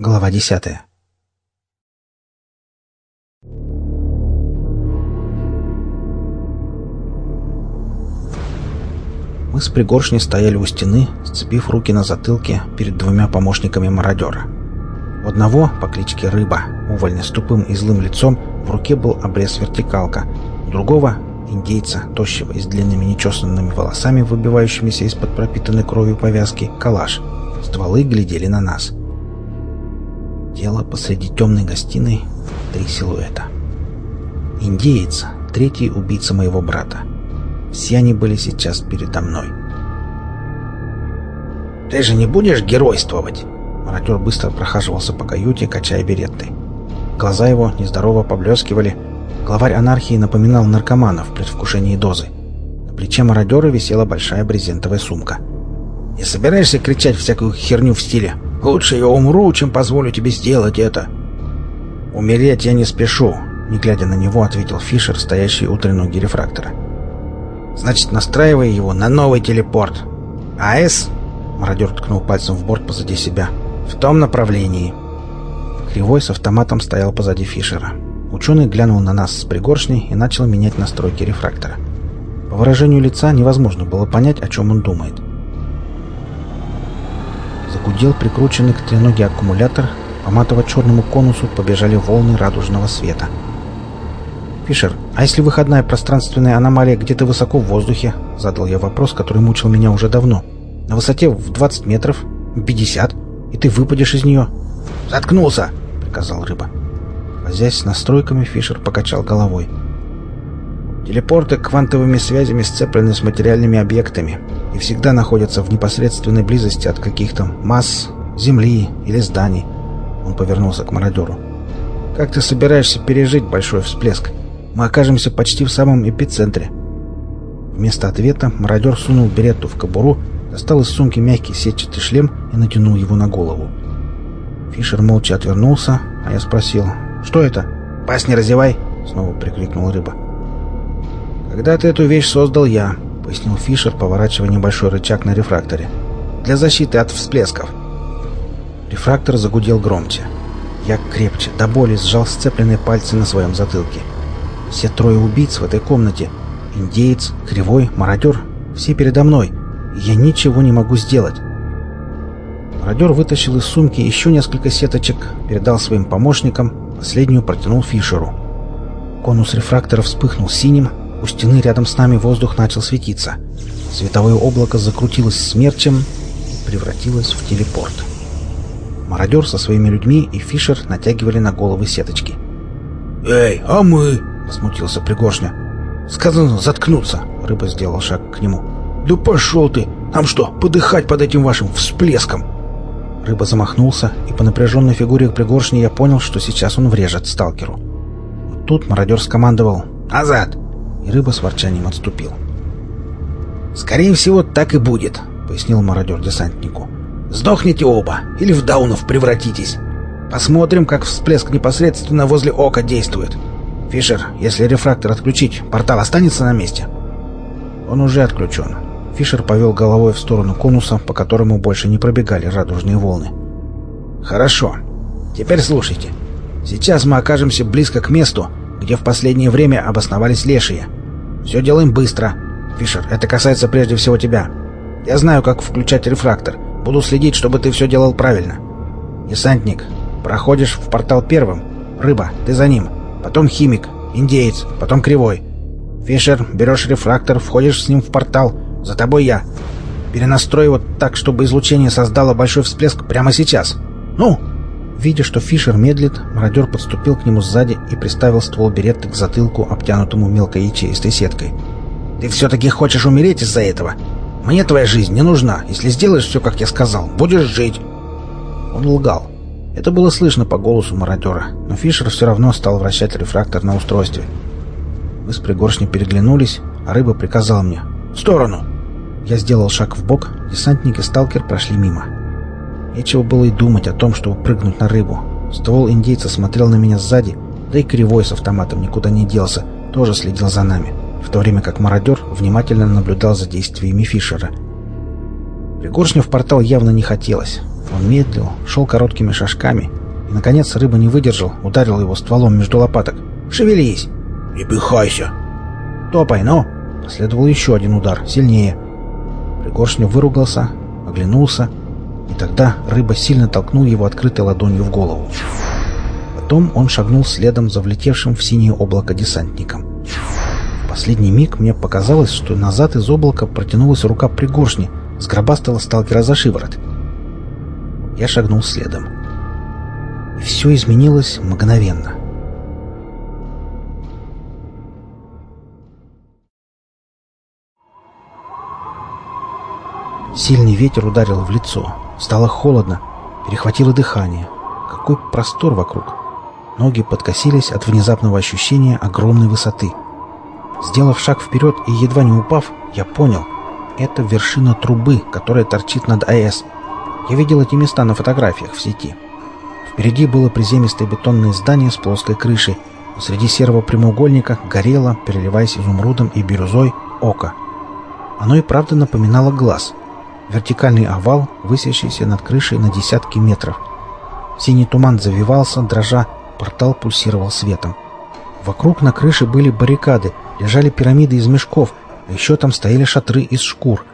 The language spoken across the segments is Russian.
Глава десятая. Мы с пригоршней стояли у стены, сцепив руки на затылке перед двумя помощниками мародера. У одного, по кличке Рыба, увольня с тупым и злым лицом, в руке был обрез-вертикалка, у другого, индейца, тощего и с длинными нечесанными волосами, выбивающимися из-под пропитанной кровью повязки, калаш. Стволы глядели на нас. Тело посреди темной гостиной, три силуэта. Индеец, третий убийца моего брата. Все они были сейчас передо мной. «Ты же не будешь геройствовать?» Мародер быстро прохаживался по каюте, качая береттой. Глаза его нездорово поблескивали. Главарь анархии напоминал наркомана в предвкушении дозы. На плече мародера висела большая брезентовая сумка. «Не собираешься кричать всякую херню в стиле «Лучше я умру, чем позволю тебе сделать это»?» «Умереть я не спешу», — не глядя на него, ответил Фишер, стоящий у треноги рефрактора. «Значит, настраивай его на новый телепорт. АЭС?» — мародер ткнул пальцем в борт позади себя. В том направлении. Кривой с автоматом стоял позади Фишера. Ученый глянул на нас с пригоршней и начал менять настройки рефрактора. По выражению лица невозможно было понять, о чем он думает. Загудел прикрученный к треноге аккумулятор, по матово-черному конусу побежали волны радужного света. «Фишер, а если выходная пространственная аномалия где-то высоко в воздухе?» Задал я вопрос, который мучил меня уже давно. «На высоте в 20 метров? 50? и ты выпадешь из нее. «Заткнулся!» — приказал рыба. Возясь с настройками, Фишер покачал головой. Телепорты квантовыми связями сцеплены с материальными объектами и всегда находятся в непосредственной близости от каких-то масс, земли или зданий. Он повернулся к мародеру. «Как ты собираешься пережить большой всплеск? Мы окажемся почти в самом эпицентре». Вместо ответа мародер сунул беретту в кобуру достал из сумки мягкий сетчатый шлем и натянул его на голову. Фишер молча отвернулся, а я спросил, «Что это?» «Пасть не разевай!» — снова прикрикнул рыба. «Когда-то эту вещь создал я», — пояснил Фишер, поворачивая небольшой рычаг на рефракторе. «Для защиты от всплесков». Рефрактор загудел громче. Я крепче, до боли сжал сцепленные пальцы на своем затылке. Все трое убийц в этой комнате — индеец, кривой, мародер — все передо мной — я ничего не могу сделать. Мародер вытащил из сумки еще несколько сеточек, передал своим помощникам, последнюю протянул Фишеру. Конус рефрактора вспыхнул синим, у стены рядом с нами воздух начал светиться. Световое облако закрутилось смерчем и превратилось в телепорт. Мародер со своими людьми и Фишер натягивали на головы сеточки. «Эй, а мы?» — смутился Пригоршня. «Сказано заткнуться!» — рыба сделал шаг к нему. «Да пошел ты! Нам что, подыхать под этим вашим всплеском?» Рыба замахнулся, и по напряженной фигуре пригоршни я понял, что сейчас он врежет сталкеру. тут мародер скомандовал «Назад!» И рыба с ворчанием отступил. «Скорее всего, так и будет», — пояснил мародер десантнику. «Сдохните оба, или в даунов превратитесь. Посмотрим, как всплеск непосредственно возле ока действует. Фишер, если рефрактор отключить, портал останется на месте?» «Он уже отключен. Фишер повел головой в сторону конуса, по которому больше не пробегали радужные волны. «Хорошо. Теперь слушайте. Сейчас мы окажемся близко к месту, где в последнее время обосновались лешие. Все делаем быстро. Фишер, это касается прежде всего тебя. Я знаю, как включать рефрактор. Буду следить, чтобы ты все делал правильно. Десантник, проходишь в портал первым. Рыба, ты за ним. Потом химик, индеец, потом кривой. Фишер, берешь рефрактор, входишь с ним в портал — за тобой я. Перенастрой его так, чтобы излучение создало большой всплеск прямо сейчас. Ну!» Видя, что Фишер медлит, мародер подступил к нему сзади и приставил ствол беретты к затылку, обтянутому мелкой ячеистой сеткой. «Ты все-таки хочешь умереть из-за этого? Мне твоя жизнь не нужна. Если сделаешь все, как я сказал, будешь жить». Он лгал. Это было слышно по голосу мародера, но Фишер все равно стал вращать рефрактор на устройстве. Мы с пригоршней переглянулись, а рыба приказал мне «В сторону!» Я сделал шаг в бок, десантник и сталкер прошли мимо. Нечего было и думать о том, чтобы прыгнуть на рыбу. Ствол индейца смотрел на меня сзади, да и кривой с автоматом никуда не делся, тоже следил за нами, в то время как мародер внимательно наблюдал за действиями Фишера. Пригоршню в портал явно не хотелось. Он медлил, шел короткими шажками, и, наконец, рыба не выдержал, ударил его стволом между лопаток. «Шевелись!» «Не пихайся!» «Топай, ну!» Последовал еще один удар, сильнее. Пригоршню выругался, оглянулся, и тогда рыба сильно толкнул его открытой ладонью в голову. Потом он шагнул следом за влетевшим в синее облако десантником. В последний миг мне показалось, что назад из облака протянулась рука пригоршни, сгробастала сталкера за шиворот. Я шагнул следом. И все изменилось мгновенно. Сильный ветер ударил в лицо. Стало холодно. Перехватило дыхание. Какой простор вокруг. Ноги подкосились от внезапного ощущения огромной высоты. Сделав шаг вперед и едва не упав, я понял. Это вершина трубы, которая торчит над АЭС. Я видел эти места на фотографиях в сети. Впереди было приземистое бетонное здание с плоской крышей. Среди серого прямоугольника горело, переливаясь изумрудом и бирюзой, око. Оно и правда напоминало глаз — Вертикальный овал, высящийся над крышей на десятки метров. Синий туман завивался, дрожа, портал пульсировал светом. Вокруг на крыше были баррикады, лежали пирамиды из мешков, а еще там стояли шатры из шкур.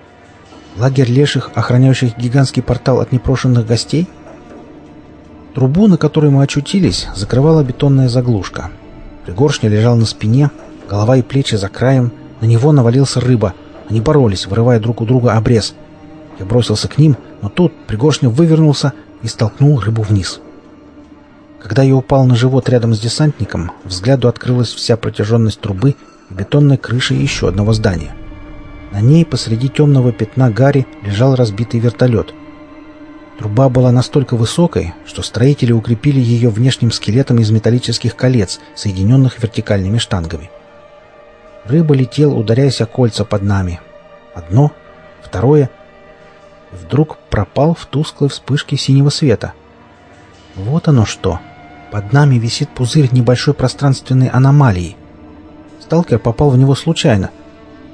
Лагерь леших, охраняющих гигантский портал от непрошенных гостей? Трубу, на которой мы очутились, закрывала бетонная заглушка. Пригоршня лежал на спине, голова и плечи за краем, на него навалился рыба. Они боролись, вырывая друг у друга обрез. Я бросился к ним, но тут Пригоршнев вывернулся и столкнул рыбу вниз. Когда я упал на живот рядом с десантником, взгляду открылась вся протяженность трубы и бетонной крыши еще одного здания. На ней посреди темного пятна гари лежал разбитый вертолет. Труба была настолько высокой, что строители укрепили ее внешним скелетом из металлических колец, соединенных вертикальными штангами. Рыба летел, ударяясь о кольца под нами. Одно, второе — вдруг пропал в тусклой вспышке синего света. Вот оно что. Под нами висит пузырь небольшой пространственной аномалии. Сталкер попал в него случайно.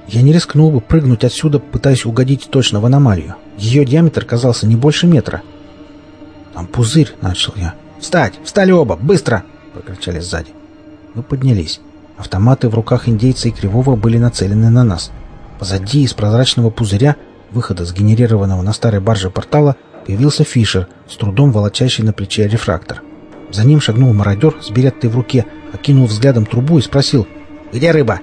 Я не рискнул бы прыгнуть отсюда, пытаясь угодить точно в аномалию. Ее диаметр казался не больше метра. «Там пузырь!» — начал я. «Встать! Встали оба! Быстро!» — прокричали сзади. Мы поднялись. Автоматы в руках индейца и Кривого были нацелены на нас. Позади из прозрачного пузыря выхода сгенерированного на старой барже портала появился Фишер, с трудом волочащий на плече рефрактор. За ним шагнул мародер с береттой в руке, окинул взглядом трубу и спросил «Где рыба?»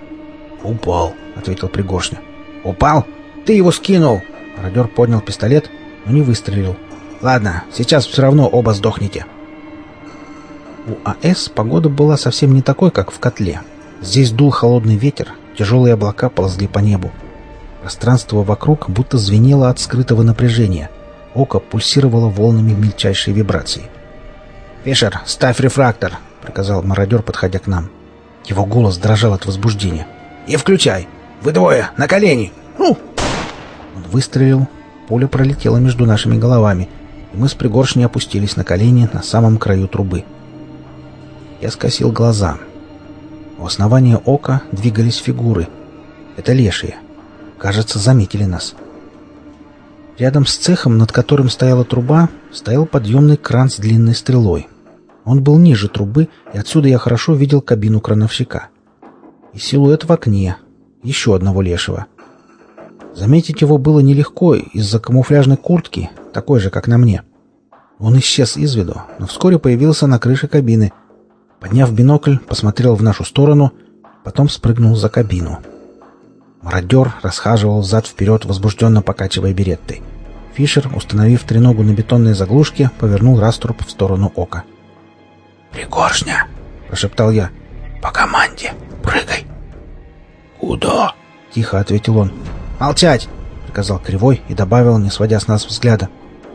«Упал», — ответил Пригоршня. «Упал? Ты его скинул!» Мародер поднял пистолет, но не выстрелил. «Ладно, сейчас все равно оба сдохнете». У АЭС погода была совсем не такой, как в котле. Здесь дул холодный ветер, тяжелые облака ползли по небу. Пространство вокруг будто звенело от скрытого напряжения. Око пульсировало волнами мельчайшей вибрации. «Фишер, ставь рефрактор!» — приказал мародер, подходя к нам. Его голос дрожал от возбуждения. «И включай! Вы двое! На колени! Ну!» Он выстрелил. Пуля пролетела между нашими головами, и мы с пригоршней опустились на колени на самом краю трубы. Я скосил глаза. У основания ока двигались фигуры. Это лешие. Кажется, заметили нас. Рядом с цехом, над которым стояла труба, стоял подъемный кран с длинной стрелой. Он был ниже трубы, и отсюда я хорошо видел кабину крановщика. И силуэт в окне. Еще одного лешего. Заметить его было нелегко из-за камуфляжной куртки, такой же, как на мне. Он исчез из виду, но вскоре появился на крыше кабины. Подняв бинокль, посмотрел в нашу сторону, потом спрыгнул за кабину. Мародер расхаживал взад-вперед, возбужденно покачивая береттой. Фишер, установив треногу на бетонной заглушке, повернул раструб в сторону ока. «Пригоршня!» — прошептал я. «По команде! Прыгай!» «Куда?» — тихо ответил он. «Молчать!» — приказал Кривой и добавил, не сводя с нас взгляда.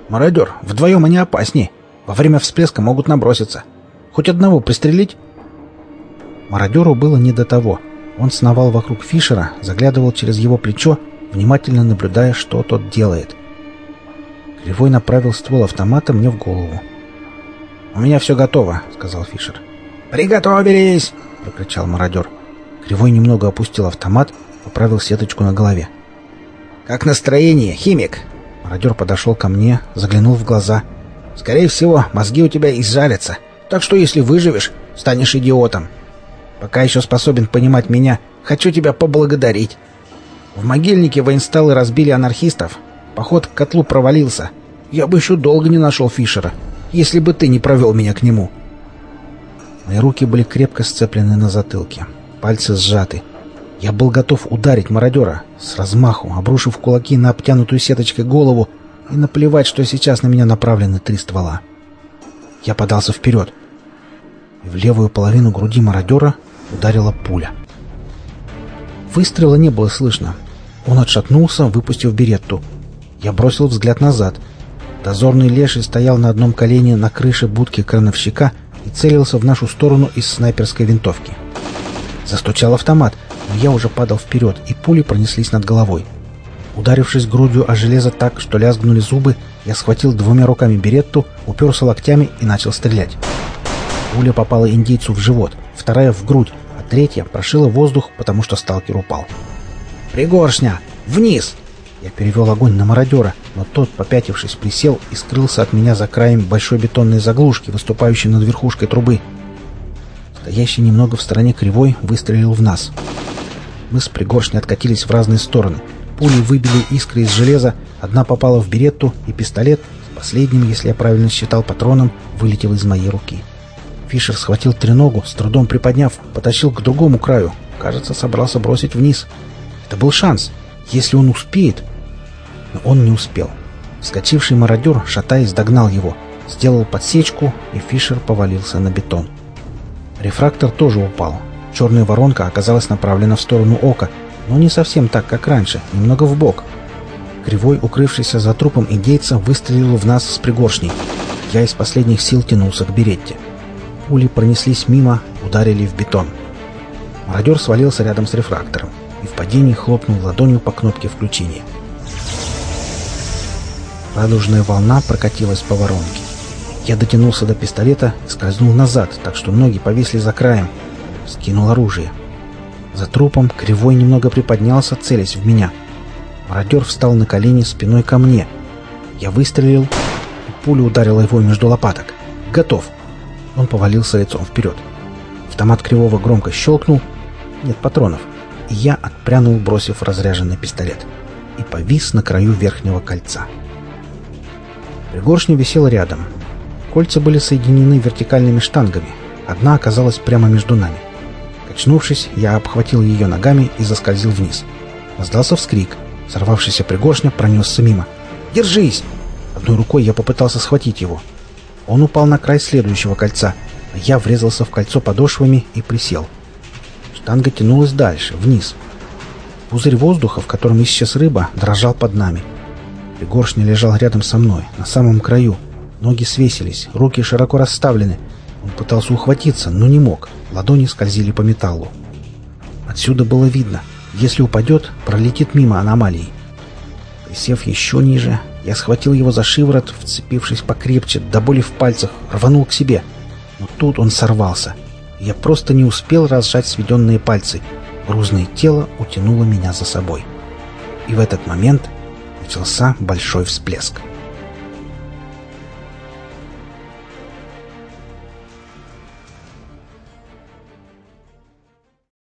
«Мародер, вдвоем они опаснее. Во время всплеска могут наброситься. Хоть одного пристрелить?» Мародеру было не до того — он сновал вокруг Фишера, заглядывал через его плечо, внимательно наблюдая, что тот делает. Кривой направил ствол автомата мне в голову. «У меня все готово», — сказал Фишер. «Приготовились!» — прокричал мародер. Кривой немного опустил автомат, поправил сеточку на голове. «Как настроение, химик?» Мародер подошел ко мне, заглянул в глаза — Скорее всего, мозги у тебя изжарятся. Так что если выживешь, станешь идиотом. Пока еще способен понимать меня, хочу тебя поблагодарить. В могильнике воинсталы разбили анархистов. Поход к котлу провалился. Я бы еще долго не нашел Фишера, если бы ты не провел меня к нему. Мои руки были крепко сцеплены на затылке. Пальцы сжаты. Я был готов ударить мародера с размаху, обрушив кулаки на обтянутую сеточкой голову и наплевать, что сейчас на меня направлены три ствола. Я подался вперед. В левую половину груди мародера ударила пуля. Выстрела не было слышно. Он отшатнулся, выпустив беретту. Я бросил взгляд назад. Дозорный леший стоял на одном колене на крыше будки крановщика и целился в нашу сторону из снайперской винтовки. Застучал автомат, но я уже падал вперед, и пули пронеслись над головой. Ударившись грудью о железо так, что лязгнули зубы, я схватил двумя руками беретту, уперся локтями и начал стрелять. Пуля попала индейцу в живот, вторая в грудь, третья прошила воздух, потому что сталкер упал. «Пригоршня! Вниз!» Я перевел огонь на мародера, но тот, попятившись, присел и скрылся от меня за краем большой бетонной заглушки, выступающей над верхушкой трубы. Стоящий немного в стороне кривой выстрелил в нас. Мы с пригоршней откатились в разные стороны. Пули выбили искры из железа, одна попала в беретту, и пистолет, последним, если я правильно считал, патроном, вылетел из моей руки. Фишер схватил треногу, с трудом приподняв, потащил к другому краю. Кажется, собрался бросить вниз. Это был шанс. Если он успеет... Но он не успел. Вскочивший мародер, шатаясь, догнал его. Сделал подсечку, и Фишер повалился на бетон. Рефрактор тоже упал. Черная воронка оказалась направлена в сторону ока, но не совсем так, как раньше, немного в бок. Кривой, укрывшийся за трупом индейца, выстрелил в нас с пригоршней. Я из последних сил тянулся к беретте. Пули пронеслись мимо, ударили в бетон. Мародер свалился рядом с рефрактором и в падении хлопнул ладонью по кнопке включения. Радужная волна прокатилась по воронке. Я дотянулся до пистолета и скользнул назад, так что ноги повисли за краем. Скинул оружие. За трупом Кривой немного приподнялся, целясь в меня. Мародер встал на колени спиной ко мне. Я выстрелил, и пуля ударила его между лопаток. «Готов!» Он повалился лицом вперед. Автомат Кривого громко щелкнул. Нет патронов. И я отпрянул, бросив разряженный пистолет. И повис на краю верхнего кольца. Пригоршня висел рядом, Кольца были соединены вертикальными штангами. Одна оказалась прямо между нами. Качнувшись, я обхватил ее ногами и заскользил вниз. Раздался вскрик. Сорвавшийся пригоршня пронесся мимо. «Держись!» Одной рукой я попытался схватить его. Он упал на край следующего кольца, я врезался в кольцо подошвами и присел. Штанга тянулась дальше, вниз. Пузырь воздуха, в котором исчез рыба, дрожал под нами. Пригоршня лежал рядом со мной, на самом краю, Ноги свесились, руки широко расставлены. Он пытался ухватиться, но не мог. Ладони скользили по металлу. Отсюда было видно. Если упадет, пролетит мимо аномалии. Присев еще ниже, я схватил его за шиворот, вцепившись покрепче, до боли в пальцах, рванул к себе. Но тут он сорвался. Я просто не успел разжать сведенные пальцы. Грузное тело утянуло меня за собой. И в этот момент начался большой всплеск.